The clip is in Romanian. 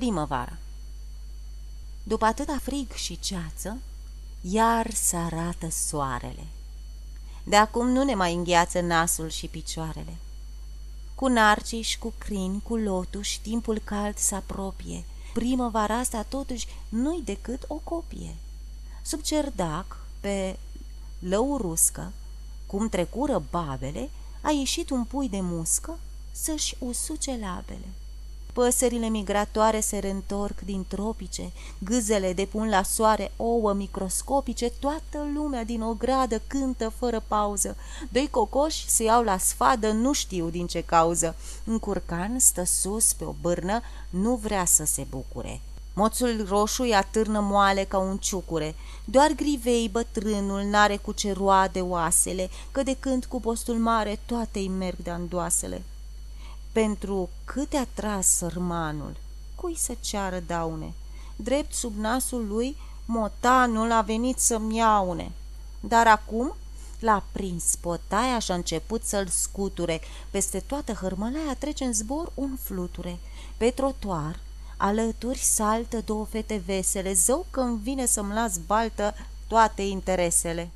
Primăvara După atâta frig și ceață, iar se arată soarele. De acum nu ne mai îngheață nasul și picioarele. Cu narciși, cu crini, cu lotuși, timpul cald se apropie. Primăvara asta totuși nu-i decât o copie. Sub cerdac, pe lăuruscă, cum trecură babele, a ieșit un pui de muscă să-și usuce labele. Păsările migratoare se reîntorc din tropice, gâzele depun la soare ouă microscopice, toată lumea din o gradă cântă fără pauză. Doi cocoși se iau la sfadă, nu știu din ce cauză. Un curcan stă sus pe o bârnă, nu vrea să se bucure. Moțul roșu îi atârnă moale ca un ciucure. Doar grivei bătrânul n-are cu ce roade oasele, că de când cu postul mare toate-i merg de andoasele. Pentru câte a tras sărmanul, cui să ceară daune? Drept sub nasul lui, motanul a venit să-mi iaune. Dar acum l-a prins potaia și a început să-l scuture. Peste toată hărmălaia trece în zbor un fluture. Pe trotuar, alături saltă două fete vesele, zău că-mi vine să-mi las baltă toate interesele.